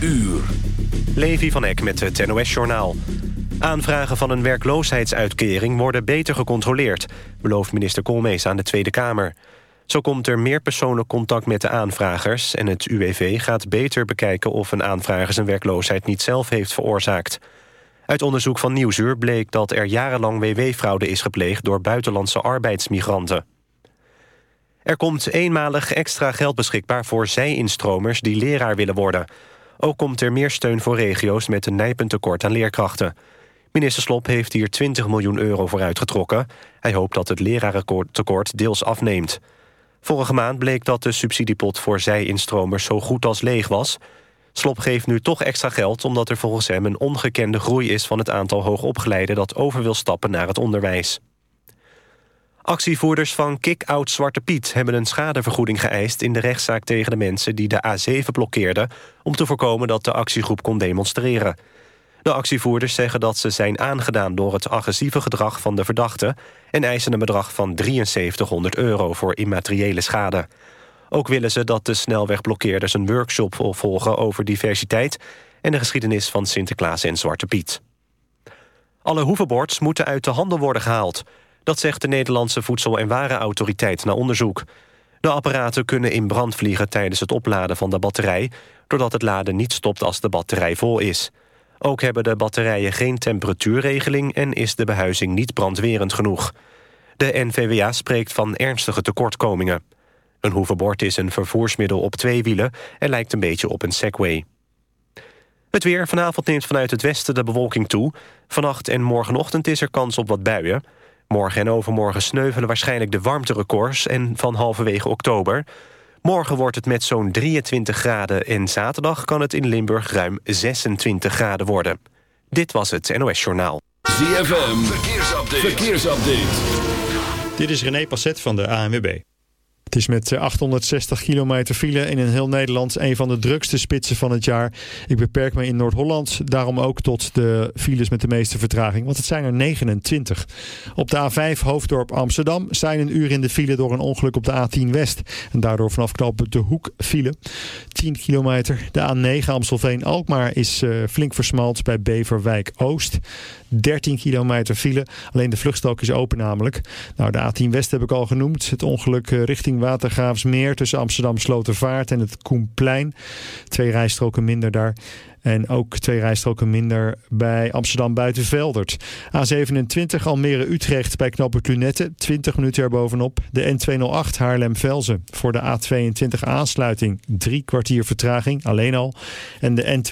uur. Levi van Eck met het NOS-journaal. Aanvragen van een werkloosheidsuitkering worden beter gecontroleerd... belooft minister Koolmees aan de Tweede Kamer. Zo komt er meer persoonlijk contact met de aanvragers... en het UWV gaat beter bekijken of een aanvrager zijn werkloosheid niet zelf heeft veroorzaakt. Uit onderzoek van Nieuwsuur bleek dat er jarenlang WW-fraude is gepleegd... door buitenlandse arbeidsmigranten. Er komt eenmalig extra geld beschikbaar voor zij-instromers die leraar willen worden. Ook komt er meer steun voor regio's met een nijpend tekort aan leerkrachten. Minister Slop heeft hier 20 miljoen euro voor uitgetrokken. Hij hoopt dat het lerarentekort deels afneemt. Vorige maand bleek dat de subsidiepot voor zij-instromers zo goed als leeg was. Slop geeft nu toch extra geld omdat er volgens hem een ongekende groei is... van het aantal hoogopgeleiden dat over wil stappen naar het onderwijs. Actievoerders van Kick-Out Zwarte Piet hebben een schadevergoeding geëist... in de rechtszaak tegen de mensen die de A7 blokkeerden... om te voorkomen dat de actiegroep kon demonstreren. De actievoerders zeggen dat ze zijn aangedaan door het agressieve gedrag van de verdachte... en eisen een bedrag van 7300 euro voor immateriële schade. Ook willen ze dat de snelwegblokkeerders een workshop volgen over diversiteit... en de geschiedenis van Sinterklaas en Zwarte Piet. Alle hoevenbords moeten uit de handel worden gehaald... Dat zegt de Nederlandse Voedsel- en Warenautoriteit na onderzoek. De apparaten kunnen in brand vliegen tijdens het opladen van de batterij... doordat het laden niet stopt als de batterij vol is. Ook hebben de batterijen geen temperatuurregeling... en is de behuizing niet brandwerend genoeg. De NVWA spreekt van ernstige tekortkomingen. Een hoevenbord is een vervoersmiddel op twee wielen... en lijkt een beetje op een Segway. Het weer. Vanavond neemt vanuit het westen de bewolking toe. Vannacht en morgenochtend is er kans op wat buien... Morgen en overmorgen sneuvelen waarschijnlijk de warmterecords... en van halverwege oktober. Morgen wordt het met zo'n 23 graden... en zaterdag kan het in Limburg ruim 26 graden worden. Dit was het NOS Journaal. ZFM, verkeersupdate. verkeersupdate. Dit is René Passet van de ANWB. Het is met 860 kilometer file in een heel Nederland een van de drukste spitsen van het jaar. Ik beperk me in Noord-Holland daarom ook tot de files met de meeste vertraging, want het zijn er 29. Op de A5 Hoofddorp Amsterdam zijn een uur in de file door een ongeluk op de A10 West. En daardoor vanaf knooppunt de Hoek file. 10 kilometer. De A9 Amstelveen-Alkmaar is uh, flink versmald bij Beverwijk Oost. 13 kilometer file. Alleen de vluchtstrook is open namelijk. Nou, de A10 West heb ik al genoemd. Het ongeluk uh, richting Watergraafsmeer tussen Amsterdam Slotervaart en het Koenplein. Twee rijstroken minder daar. En ook twee rijstroken minder bij Amsterdam Buitenveldert. A27 Almere-Utrecht bij knooppunt Lunette. 20 minuten erbovenop. De N208 Haarlem-Velzen. Voor de A22 aansluiting. Drie kwartier vertraging. Alleen al. En de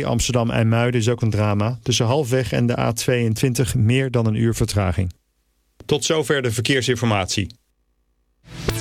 N202 Amsterdam-IJmuiden is ook een drama. Tussen halfweg en de A22 meer dan een uur vertraging. Tot zover de verkeersinformatie.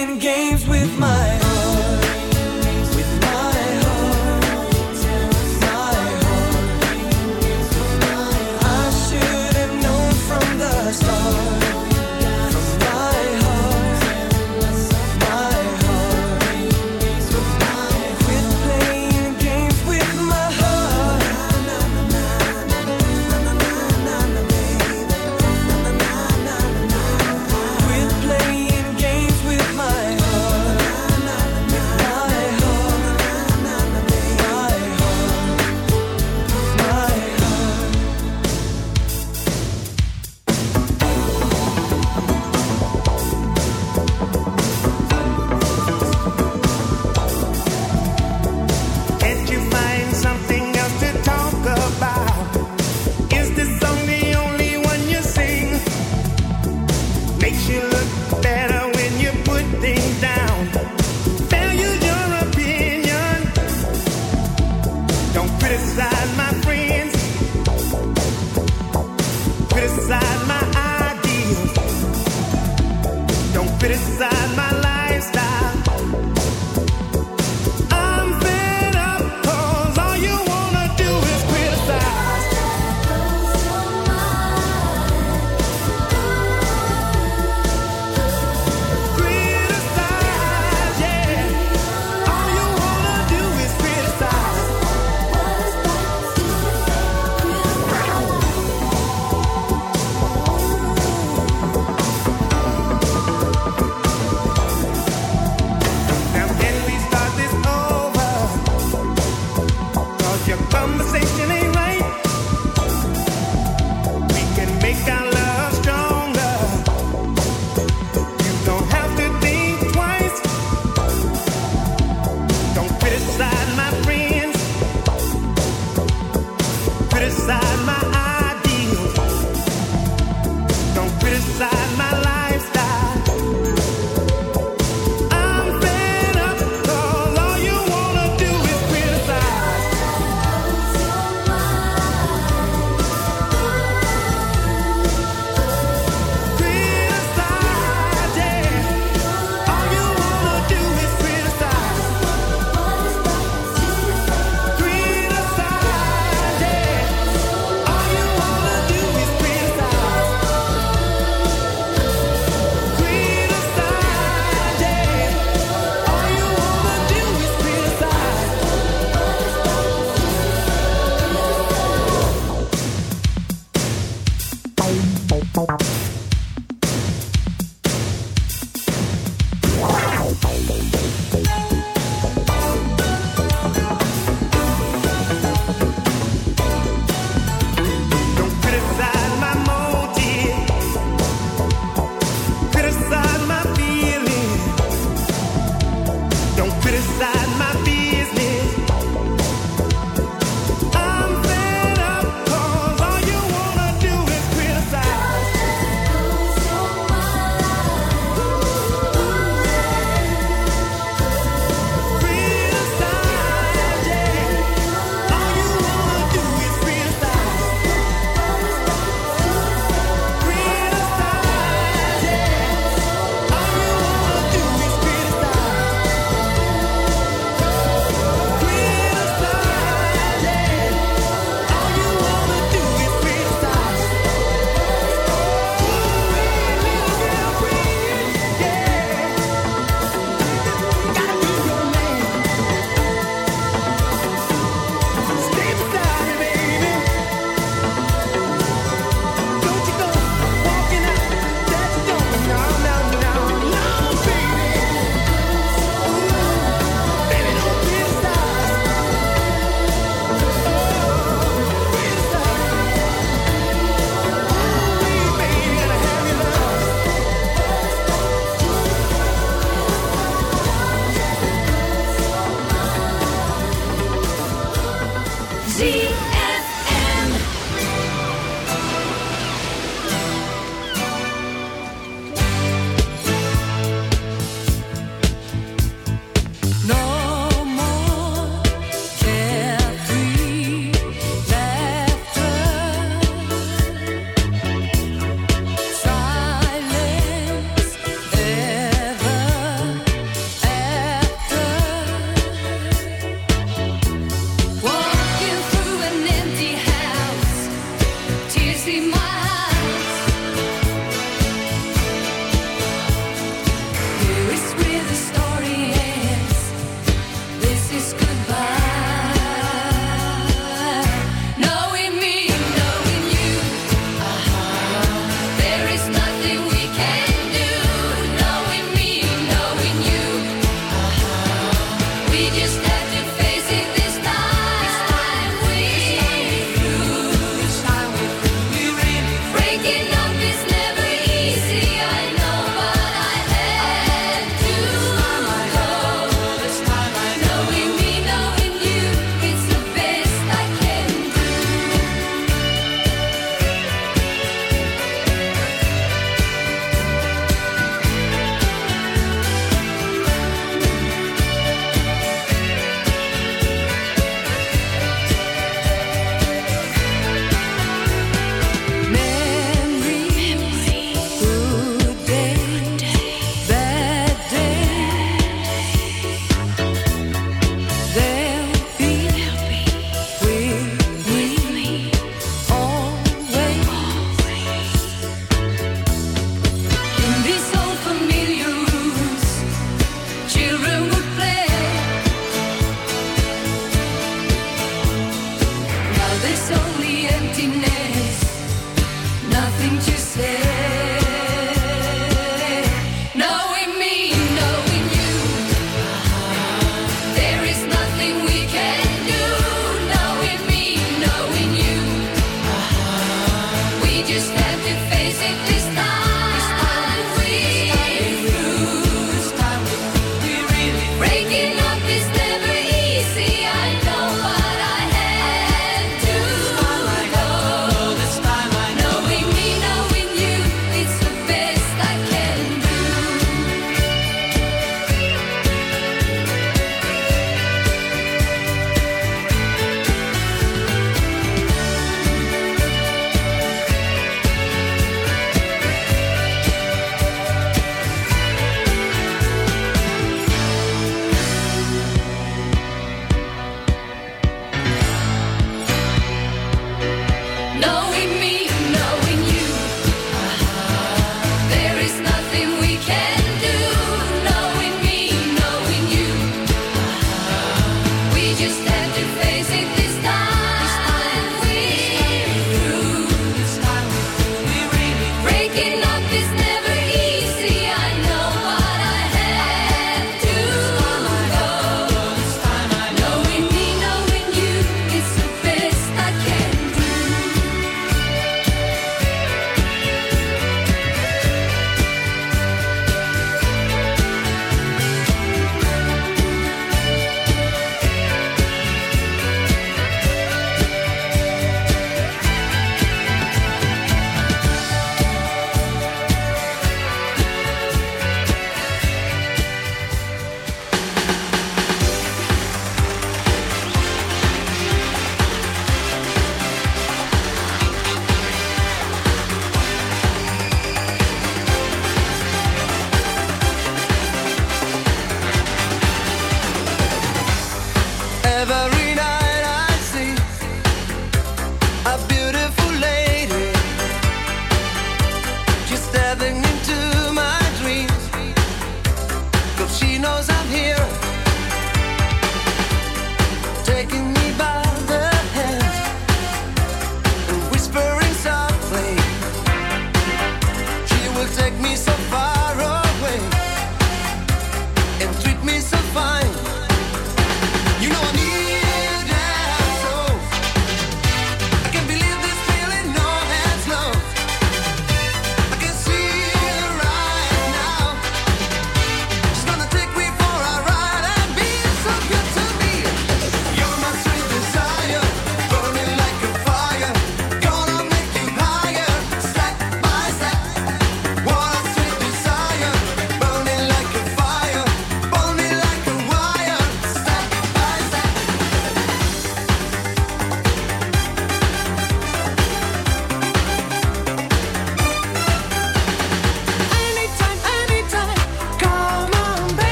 playing games.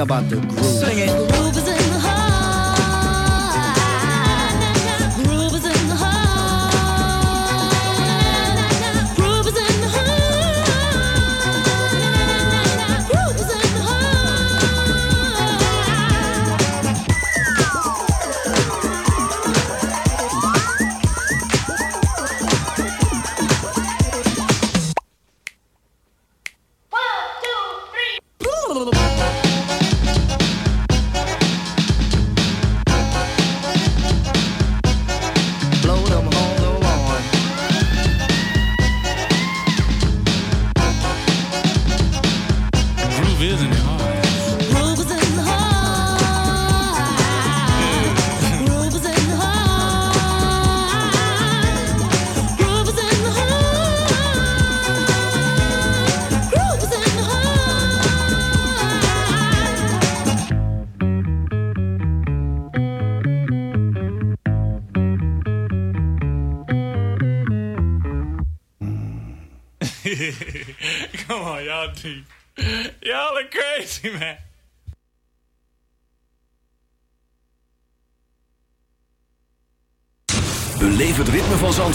Wiener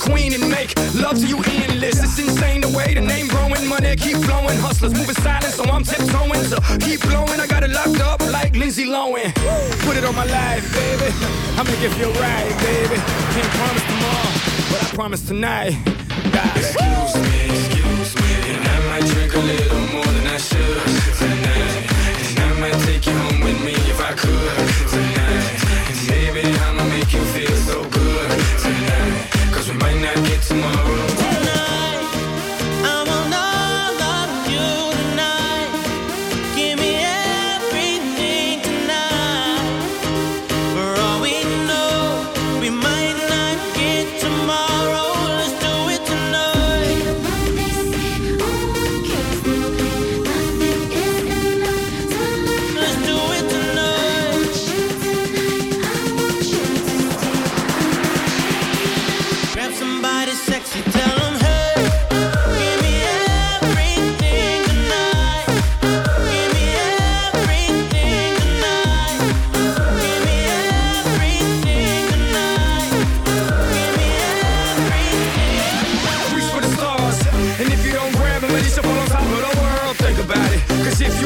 queen and make love to you endless. It's insane the way the name growing, money keep flowing. Hustlers moving silent, so I'm tiptoeing. So keep blowing, I got it locked up like Lindsay Lohan. Put it on my life, baby. I make it feel right, baby. Can't promise tomorrow, but I promise tonight. God. Excuse me, excuse me, and I might drink a little more than I should tonight.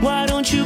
Why don't you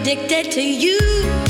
addicted to you.